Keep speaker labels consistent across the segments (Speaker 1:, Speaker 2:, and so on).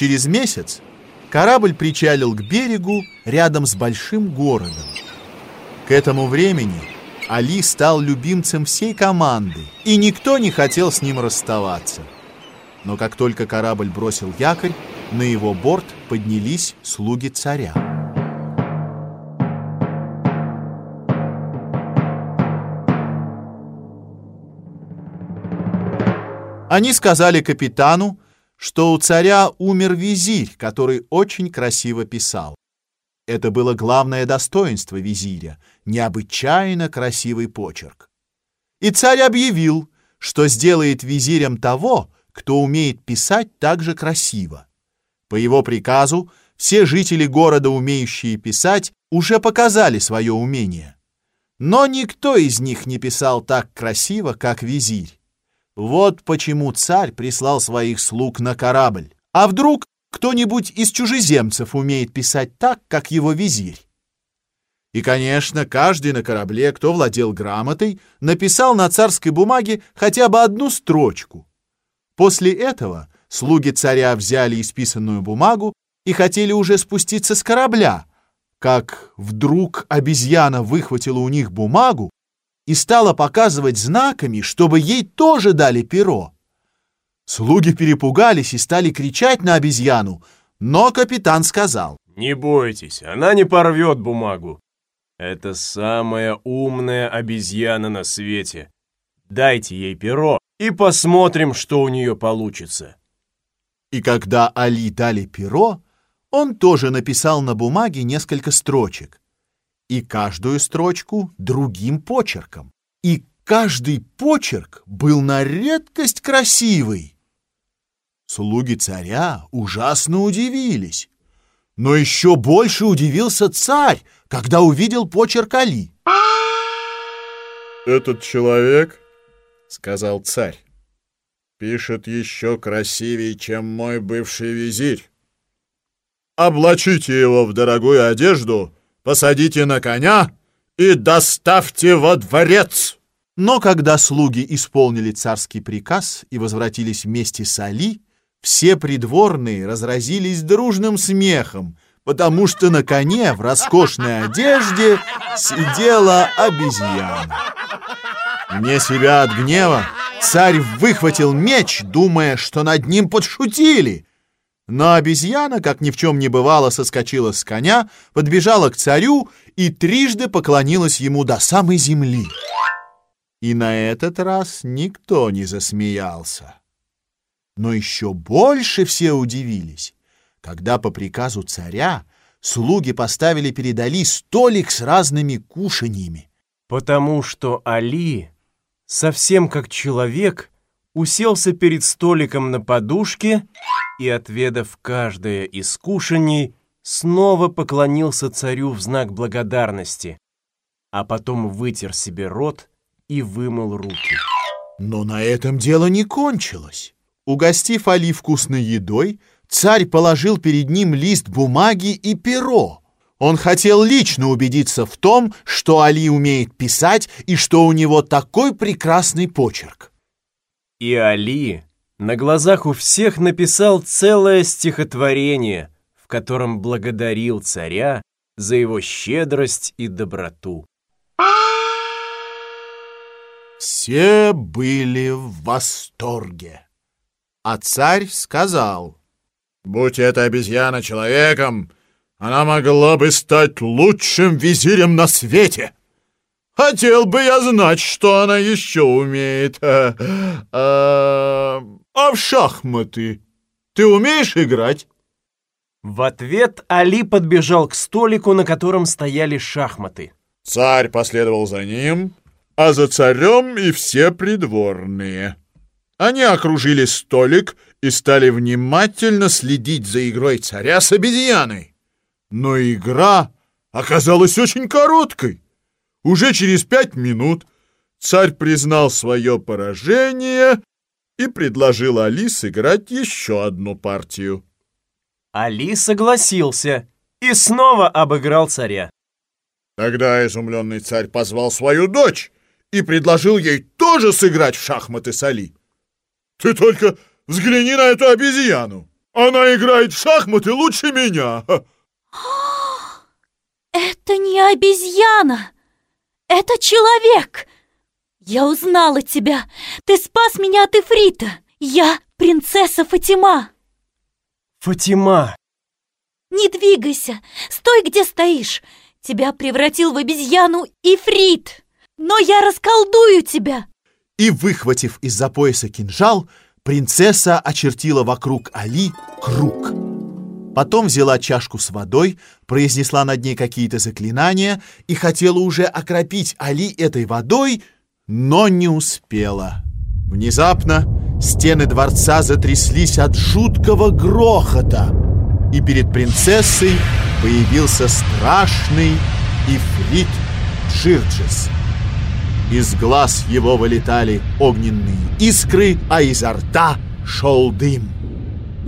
Speaker 1: Через месяц корабль причалил к берегу рядом с большим городом. К этому времени Али стал любимцем всей команды, и никто не хотел с ним расставаться. Но как только корабль бросил якорь, на его борт поднялись слуги царя. Они сказали капитану, что у царя умер визирь, который очень красиво писал. Это было главное достоинство визиря — необычайно красивый почерк. И царь объявил, что сделает визирем того, кто умеет писать так же красиво. По его приказу все жители города, умеющие писать, уже показали свое умение. Но никто из них не писал так красиво, как визирь. Вот почему царь прислал своих слуг на корабль. А вдруг кто-нибудь из чужеземцев умеет писать так, как его визирь? И, конечно, каждый на корабле, кто владел грамотой, написал на царской бумаге хотя бы одну строчку. После этого слуги царя взяли исписанную бумагу и хотели уже спуститься с корабля, как вдруг обезьяна выхватила у них бумагу и стала показывать знаками, чтобы ей тоже дали перо. Слуги перепугались и стали кричать на обезьяну, но капитан сказал.
Speaker 2: «Не бойтесь, она не порвет бумагу. Это самая умная обезьяна на свете. Дайте ей перо и посмотрим, что у нее получится».
Speaker 1: И когда Али дали перо, он тоже написал на бумаге несколько строчек и каждую строчку другим почерком. И каждый почерк был на редкость красивый. Слуги царя ужасно удивились. Но еще больше удивился царь, когда увидел почерк Али.
Speaker 3: «Этот человек, — сказал царь, — пишет еще красивее, чем мой бывший визирь. Облачите его в дорогую одежду — посадите на коня и доставьте во дворец!»
Speaker 1: Но когда слуги исполнили царский приказ и возвратились вместе с Али, все придворные разразились дружным смехом, потому что на коне в роскошной одежде сидела обезьяна. Вне себя от гнева царь выхватил меч, думая, что над ним подшутили — но обезьяна, как ни в чем не бывало, соскочила с коня, подбежала к царю и трижды поклонилась ему до самой земли. И на этот раз никто не засмеялся. Но еще больше все удивились, когда по приказу царя слуги поставили перед Али столик с разными кушаньями.
Speaker 2: Потому что Али, совсем как человек, уселся перед столиком на подушке и, отведав каждое из кушаний, снова поклонился царю в знак благодарности, а потом вытер себе рот и вымыл руки.
Speaker 1: Но на этом дело не кончилось. Угостив Али вкусной едой, царь положил перед ним лист бумаги и перо. Он хотел лично убедиться в том, что Али умеет писать и что у него такой прекрасный почерк.
Speaker 2: И Али на глазах у всех написал целое стихотворение, в котором благодарил царя за его щедрость и доброту.
Speaker 1: Все были в восторге. А царь сказал,
Speaker 3: «Будь эта обезьяна человеком, она могла бы стать лучшим визирем на свете». Хотел бы я знать, что она еще умеет. А, а, а в шахматы ты умеешь играть?
Speaker 2: В ответ Али подбежал к столику, на котором стояли шахматы.
Speaker 3: Царь последовал за ним, а за царем и все придворные. Они окружили столик и стали внимательно следить за игрой царя с обезьяной. Но игра оказалась очень короткой. Уже через пять минут царь признал свое поражение и предложил Али сыграть еще одну партию.
Speaker 2: Али согласился и снова обыграл царя.
Speaker 3: Тогда изумленный царь позвал свою дочь и предложил ей тоже сыграть в шахматы с Али. «Ты только взгляни на эту обезьяну! Она играет в шахматы лучше меня.
Speaker 4: Это не обезьяна, это человек. Я узнала тебя. Ты спас меня от Ифрита. Я принцесса Фатима.
Speaker 2: Фатима,
Speaker 4: Не двигайся, стой, где стоишь. Тебя превратил в обезьяну Ифрит. Но я расколдую тебя.
Speaker 1: И, выхватив из-за пояса кинжал, принцесса очертила вокруг Али круг. Потом взяла чашку с водой, произнесла над ней какие-то заклинания и хотела уже окропить Али этой водой, но не успела. Внезапно стены дворца затряслись от жуткого грохота, и перед принцессой появился страшный ифрит Джирджис. Из глаз его вылетали огненные искры, а изо рта шел дым.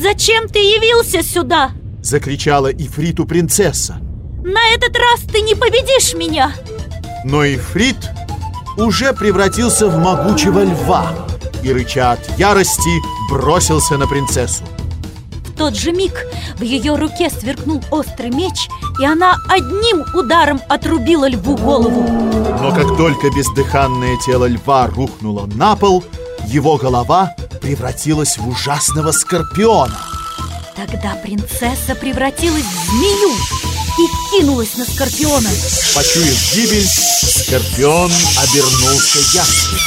Speaker 4: Зачем ты явился сюда?
Speaker 1: Закричала Ифриту принцесса.
Speaker 4: На этот раз ты не победишь меня.
Speaker 1: Но Ифрит уже превратился в могучего льва и, рыча от ярости, бросился на принцессу.
Speaker 4: В тот же миг в ее руке сверкнул острый меч, и она одним ударом отрубила льву голову.
Speaker 1: Но как только бездыханное тело льва рухнуло на пол, его голова превратилась в ужасного скорпиона.
Speaker 4: Тогда принцесса превратилась в змею и кинулась на скорпиона.
Speaker 1: Почуяв гибель, скорпион обернулся ястребом.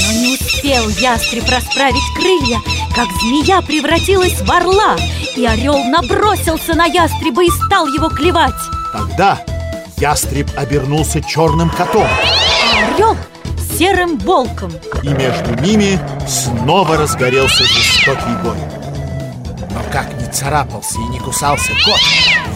Speaker 4: Но не успел ястреб расправить крылья, как змея превратилась в орла, и орел набросился на ястреба и стал его клевать.
Speaker 1: Тогда ястреб обернулся черным котом,
Speaker 4: А орел – серым волком.
Speaker 1: и между ними снова разгорелся жестокий бой. Но как ни царапался и не кусался кот,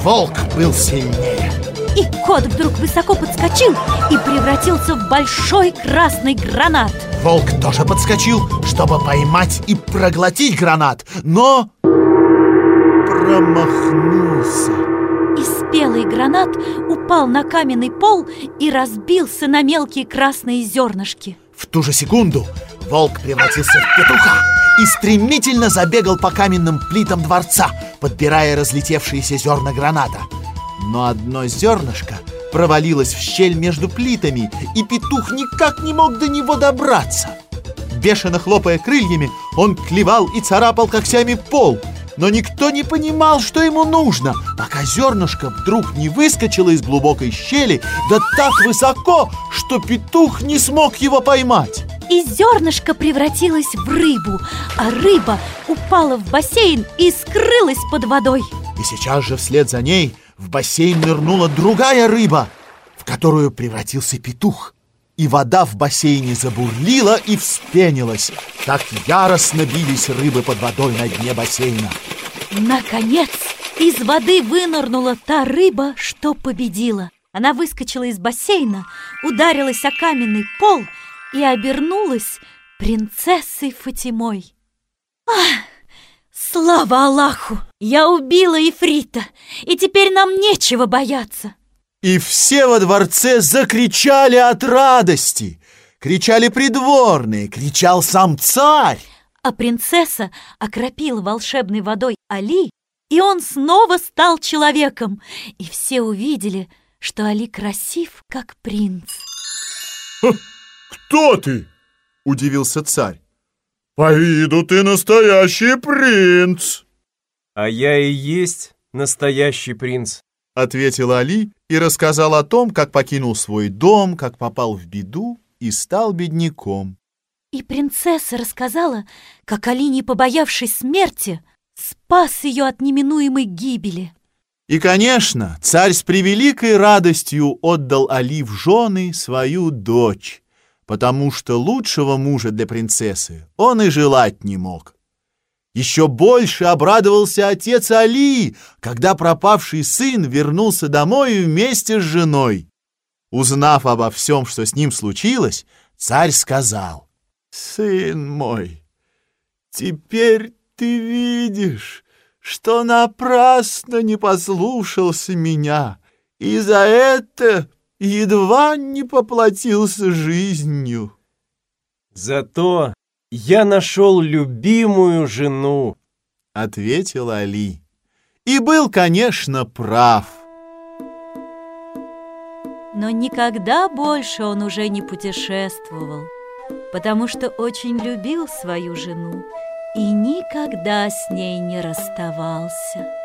Speaker 1: волк был сильнее.
Speaker 4: И кот вдруг высоко подскочил и превратился в большой красный гранат.
Speaker 1: Волк тоже подскочил, чтобы поймать и проглотить гранат, но промахнулся.
Speaker 4: И спелый гранат упал на каменный пол и разбился на мелкие красные зернышки.
Speaker 1: В ту же секунду волк превратился в петуха и стремительно забегал по каменным плитам дворца, подбирая разлетевшиеся зерна граната. Но одно зернышко провалилось в щель между плитами, и петух никак не мог до него добраться. Бешено хлопая крыльями, он клевал и царапал когтями пол, но никто не понимал, что ему нужно, пока зернышко вдруг не выскочило из глубокой щели, да так высоко, что петух не смог его поймать.
Speaker 4: И зернышко превратилось в рыбу, а рыба упала в бассейн и скрылась под водой.
Speaker 1: И сейчас же вслед за ней в бассейн нырнула другая рыба, в которую превратился петух. И вода в бассейне забурлила и вспенилась. Так яростно бились рыбы под водой на дне бассейна.
Speaker 4: Наконец, из воды вынырнула та рыба, что победила. Она выскочила из бассейна, ударилась о каменный пол и обернулась принцессой Фатимой. Ах, слава Аллаху! Я убила Ифрита, и теперь нам нечего бояться.
Speaker 1: И все во дворце закричали от радости. Кричали придворные, кричал сам царь.
Speaker 4: А принцесса окропила волшебной водой Али, и он снова стал человеком. И все увидели, что Али красив, как принц.
Speaker 3: Кто ты?
Speaker 1: Удивился царь.
Speaker 3: По виду ты настоящий принц.
Speaker 2: а я и есть настоящий принц.
Speaker 1: Ответил Али и рассказал о том, как покинул свой дом, как попал в беду и стал бедняком.
Speaker 4: И принцесса рассказала, как Али, не побоявшись смерти, спас ее от неминуемой гибели.
Speaker 1: И, конечно, царь с превеликой радостью отдал Али в жены свою дочь, потому что лучшего мужа для принцессы он и желать не мог. Еще больше обрадовался отец Али, когда пропавший сын вернулся домой вместе с женой. Узнав обо всем, что с ним случилось, царь сказал, «Сын мой, теперь ты видишь, что напрасно не послушался меня, и за это едва не поплатился жизнью».
Speaker 2: Зато я нашел любимую жену.
Speaker 1: ответил Али. И был, конечно, прав.
Speaker 4: Но никогда больше он уже не путешествовал, потому что очень любил свою жену и никогда с ней не расставался.